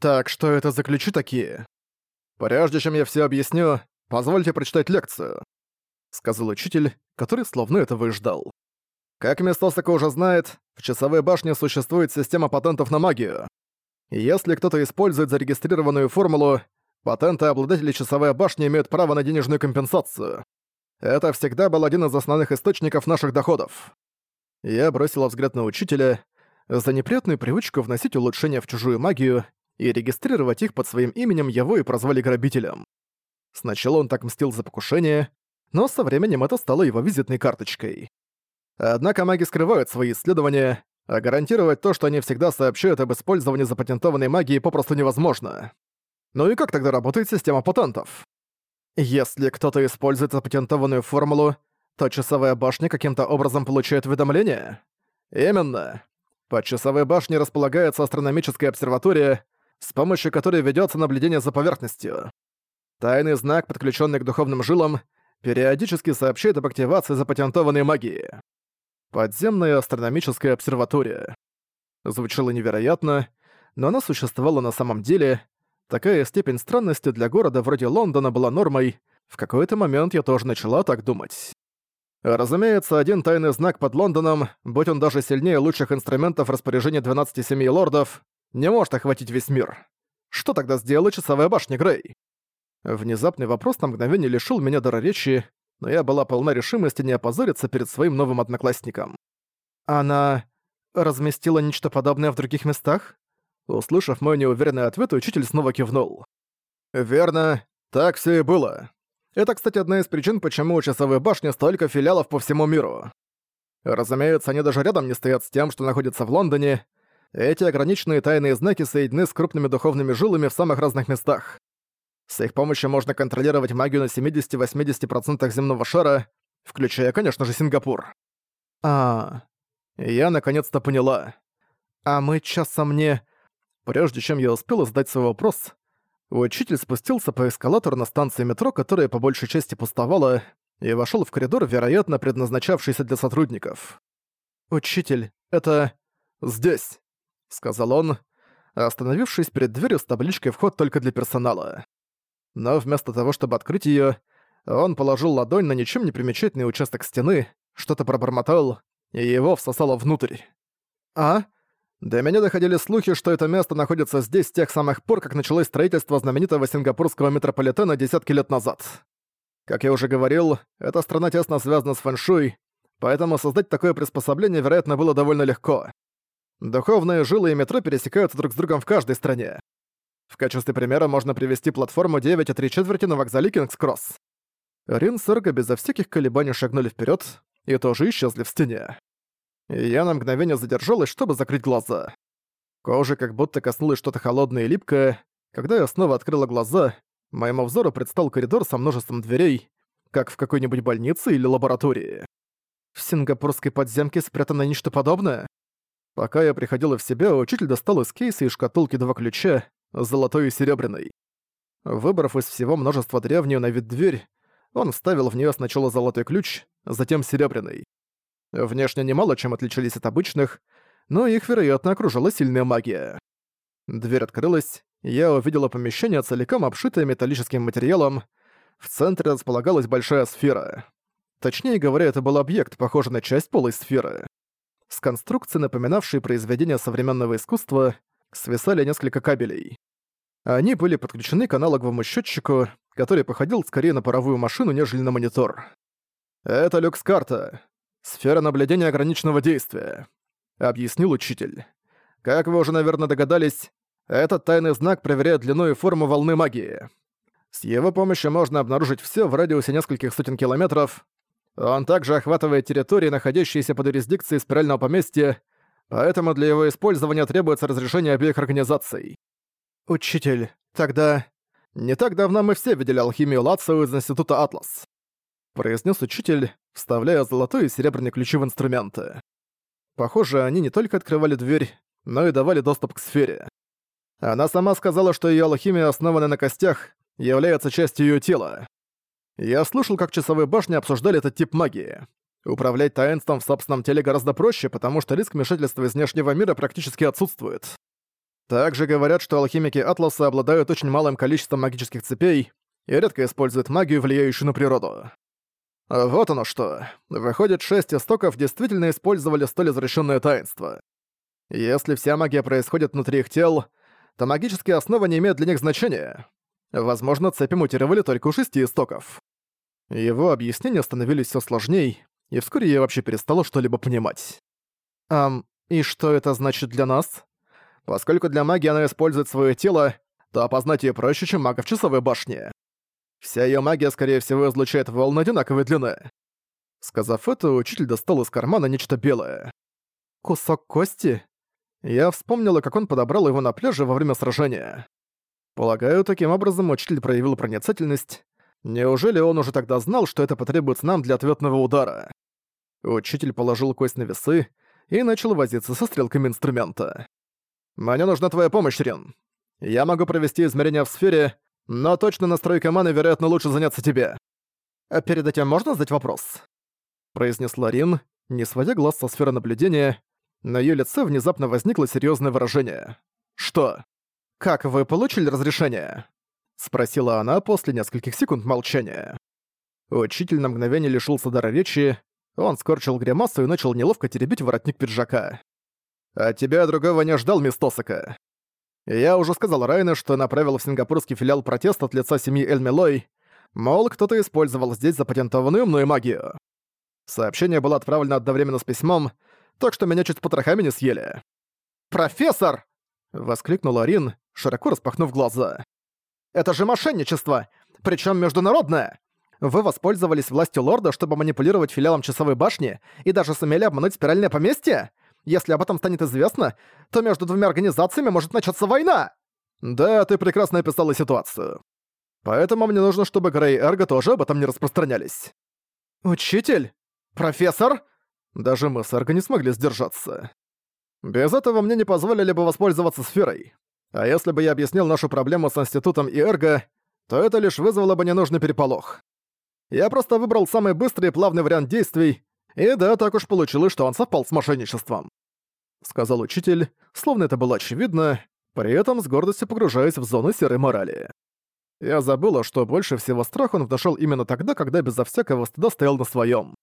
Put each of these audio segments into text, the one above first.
Так что это за ключи такие? Прежде чем я все объясню, позвольте прочитать лекцию, сказал учитель, который словно этого и ждал. Как Мистосака уже знает, в часовой башне существует система патентов на магию. Если кто-то использует зарегистрированную формулу, патенты обладателей часовой башни имеют право на денежную компенсацию. Это всегда был один из основных источников наших доходов. Я бросила взгляд на учителя. За неприятную привычку вносить улучшения в чужую магию и регистрировать их под своим именем его и прозвали грабителем. Сначала он так мстил за покушение, но со временем это стало его визитной карточкой. Однако маги скрывают свои исследования, а гарантировать то, что они всегда сообщают об использовании запатентованной магии, попросту невозможно. Ну и как тогда работает система патентов? Если кто-то использует запатентованную формулу, то часовая башня каким-то образом получает уведомление? Именно. Под часовой башней располагается астрономическая обсерватория, с помощью которой ведется наблюдение за поверхностью. Тайный знак, подключенный к духовным жилам, периодически сообщает об активации запатентованной магии. Подземная астрономическая обсерватория. Звучало невероятно, но она существовала на самом деле. Такая степень странности для города вроде Лондона была нормой. В какой-то момент я тоже начала так думать. Разумеется, один тайный знак под Лондоном, будь он даже сильнее лучших инструментов распоряжения 12 семей лордов, не может охватить весь мир. Что тогда сделала часовая башня Грей? Внезапный вопрос на мгновение лишил меня дара речи, но я была полна решимости не опозориться перед своим новым одноклассником. Она разместила нечто подобное в других местах? Услышав мой неуверенный ответ, учитель снова кивнул. «Верно, так все и было. Это, кстати, одна из причин, почему у часовой башни столько филиалов по всему миру. Разумеется, они даже рядом не стоят с тем, что находится в Лондоне. Эти ограниченные тайные знаки соединены с крупными духовными жилами в самых разных местах. С их помощью можно контролировать магию на 70-80% земного шара, включая, конечно же, Сингапур. А, я наконец-то поняла. А мы часом не... Прежде чем я успела задать свой вопрос, учитель спустился по эскалатору на станции метро, которая по большей части пустовала, и вошел в коридор, вероятно, предназначавшийся для сотрудников. «Учитель, это... здесь», — сказал он, остановившись перед дверью с табличкой «Вход только для персонала» но вместо того, чтобы открыть её, он положил ладонь на ничем не примечательный участок стены, что-то пробормотал, и его всосало внутрь. «А?» До меня доходили слухи, что это место находится здесь с тех самых пор, как началось строительство знаменитого сингапурского метрополитена десятки лет назад. Как я уже говорил, эта страна тесно связана с фэншуй, поэтому создать такое приспособление, вероятно, было довольно легко. Духовные жилы и метро пересекаются друг с другом в каждой стране. В качестве примера можно привести платформу 9 и 3 четверти на вокзале Кингс-Кросс. Рин с Эрго безо всяких колебаний шагнули вперед и тоже исчезли в стене. Я на мгновение задержалась, чтобы закрыть глаза. Кожа как будто коснулась что-то холодное и липкое. Когда я снова открыла глаза, моему взору предстал коридор со множеством дверей, как в какой-нибудь больнице или лаборатории. В сингапурской подземке спрятано нечто подобное? Пока я приходила в себя, учитель достал из кейса и шкатулки два ключа, золотой и серебряный. Выбрав из всего множества древнюю на вид дверь, он вставил в нее сначала золотой ключ, затем серебряный. Внешне немало чем отличались от обычных, но их, вероятно, окружала сильная магия. Дверь открылась, я увидела помещение, целиком обшитое металлическим материалом. В центре располагалась большая сфера. Точнее говоря, это был объект, похожий на часть полой сферы. С конструкцией, напоминавшей произведения современного искусства, свисали несколько кабелей. Они были подключены к аналоговому счетчику, который походил скорее на паровую машину, нежели на монитор. «Это люкс-карта. Сфера наблюдения ограниченного действия», — объяснил учитель. «Как вы уже, наверное, догадались, этот тайный знак проверяет длину и форму волны магии. С его помощью можно обнаружить все в радиусе нескольких сотен километров. Он также охватывает территории, находящиеся под юрисдикцией спирального поместья, поэтому для его использования требуется разрешение обеих организаций. Учитель, тогда... Не так давно мы все видели алхимию Лацио из Института Атлас. Произнес учитель, вставляя золотой и серебряный ключи в инструменты. Похоже, они не только открывали дверь, но и давали доступ к сфере. Она сама сказала, что ее алхимия, основанная на костях, является частью ее тела. Я слышал, как часовые башни обсуждали этот тип магии. Управлять таинством в собственном теле гораздо проще, потому что риск вмешательства из внешнего мира практически отсутствует. Также говорят, что алхимики Атласа обладают очень малым количеством магических цепей и редко используют магию, влияющую на природу. Вот оно что. Выходит, шесть истоков действительно использовали столь извращенное таинство. Если вся магия происходит внутри их тел, то магические основы не имеют для них значения. Возможно, цепи мутировали только у шести истоков. Его объяснения становились все сложней, и вскоре я вообще перестала что-либо понимать. Ам, и что это значит для нас? Поскольку для магии она использует свое тело, то опознать ее проще, чем мага в часовой башне. Вся ее магия, скорее всего, излучает волны одинаковой длины. Сказав это, учитель достал из кармана нечто белое. Кусок кости? Я вспомнила, как он подобрал его на пляже во время сражения. Полагаю, таким образом учитель проявил проницательность. Неужели он уже тогда знал, что это потребуется нам для ответного удара? Учитель положил кость на весы и начал возиться со стрелками инструмента. «Мне нужна твоя помощь, Рин. Я могу провести измерения в сфере, но точно настройка маны, вероятно, лучше заняться тебе. А перед этим можно задать вопрос?» Произнесла Рин, не сводя глаз со сферы наблюдения. На её лице внезапно возникло серьёзное выражение. «Что? Как вы получили разрешение?» Спросила она после нескольких секунд молчания. Учитель на мгновение лишился дара речи, он скорчил гримасу и начал неловко теребить воротник пиджака. «От тебя другого не ждал, мисс Тосака. Я уже сказал Райне, что направил в сингапурский филиал протест от лица семьи Эльмилой, мол, кто-то использовал здесь запатентованную мной магию. Сообщение было отправлено одновременно с письмом, так что меня чуть потрохами не съели. «Профессор!» — воскликнул Рин, широко распахнув глаза. «Это же мошенничество! Причем международное! Вы воспользовались властью лорда, чтобы манипулировать филиалом часовой башни и даже сумели обмануть спиральное поместье? Если об этом станет известно, то между двумя организациями может начаться война!» «Да, ты прекрасно описала ситуацию. Поэтому мне нужно, чтобы Грей и Эрго тоже об этом не распространялись». «Учитель? Профессор?» Даже мы с Эрго не смогли сдержаться. Без этого мне не позволили бы воспользоваться сферой. А если бы я объяснил нашу проблему с Институтом и Эрго, то это лишь вызвало бы ненужный переполох. Я просто выбрал самый быстрый и плавный вариант действий, и да, так уж получилось, что он совпал с мошенничеством. Сказал учитель, словно это было очевидно, при этом с гордостью погружаясь в зону серой морали. Я забыла, что больше всего страх он внушал именно тогда, когда безо всякого стыда стоял на своем.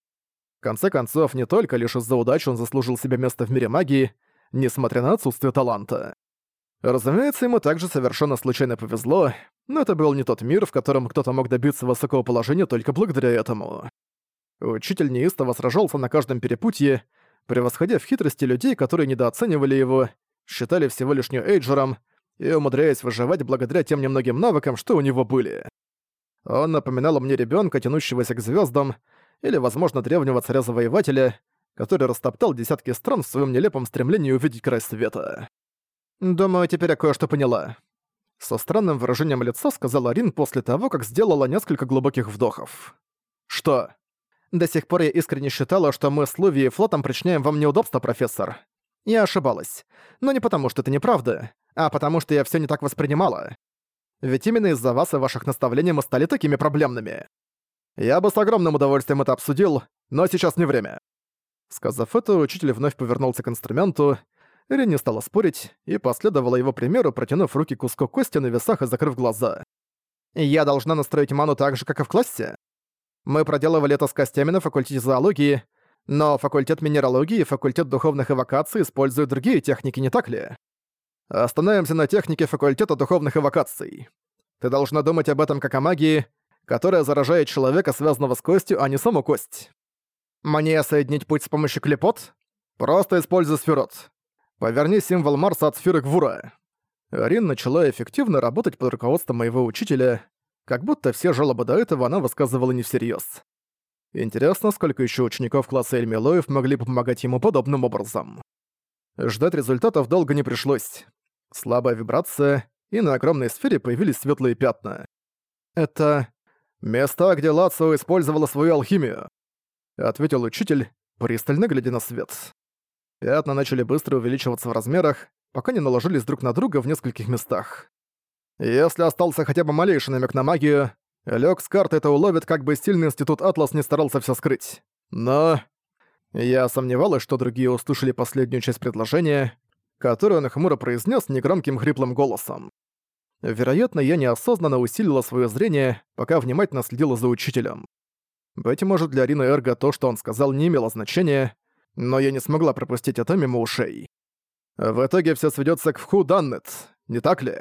В конце концов, не только лишь из-за удачи он заслужил себе место в мире магии, несмотря на отсутствие таланта. Разумеется, ему также совершенно случайно повезло, но это был не тот мир, в котором кто-то мог добиться высокого положения только благодаря этому. Учитель неистово сражался на каждом перепутье, превосходя в хитрости людей, которые недооценивали его, считали всего лишь Нью-Эйджером и умудряясь выживать благодаря тем немногим навыкам, что у него были. Он напоминал мне ребенка, тянущегося к звездам, или, возможно, древнего царя-завоевателя, который растоптал десятки стран в своем нелепом стремлении увидеть край света. «Думаю, теперь я кое-что поняла». Со странным выражением лица сказала Рин после того, как сделала несколько глубоких вдохов. «Что?» «До сих пор я искренне считала, что мы с Луви и флотом причиняем вам неудобства, профессор. Я ошибалась. Но не потому, что это неправда, а потому, что я все не так воспринимала. Ведь именно из-за вас и ваших наставлений мы стали такими проблемными. Я бы с огромным удовольствием это обсудил, но сейчас не время». Сказав это, учитель вновь повернулся к инструменту, Рин не стала спорить и последовала его примеру, протянув руки куску кости на весах и закрыв глаза. «Я должна настроить ману так же, как и в классе? Мы проделывали это с костями на факультете зоологии, но факультет минералогии и факультет духовных эвокаций используют другие техники, не так ли? Остановимся на технике факультета духовных эвокаций. Ты должна думать об этом как о магии, которая заражает человека, связанного с костью, а не саму кость. Мне соединить путь с помощью клепот? Просто используй сферот. Поверни символ Марса от сферы к Вура. Рин начала эффективно работать под руководством моего учителя, как будто все жалобы до этого она высказывала не всерьез. Интересно, сколько еще учеников класса Эльмилоев могли помогать ему подобным образом. Ждать результатов долго не пришлось. Слабая вибрация, и на огромной сфере появились светлые пятна. Это места, где Лацио использовала свою алхимию, ответил учитель, пристально глядя на свет. Пятна начали быстро увеличиваться в размерах, пока не наложились друг на друга в нескольких местах. Если остался хотя бы малейший намек на магию, Лёг с карты это уловит, как бы сильный институт Атлас не старался все скрыть. Но... Я сомневалась, что другие услышали последнюю часть предложения. которую он хмуро произнес негромким хриплым голосом. Вероятно, я неосознанно усилила свое зрение, пока внимательно следила за учителем. Быть может, для Рины Эрго то, что он сказал, не имело значения, но я не смогла пропустить это мимо ушей. В итоге все сведется к Вху Даннет, не так ли?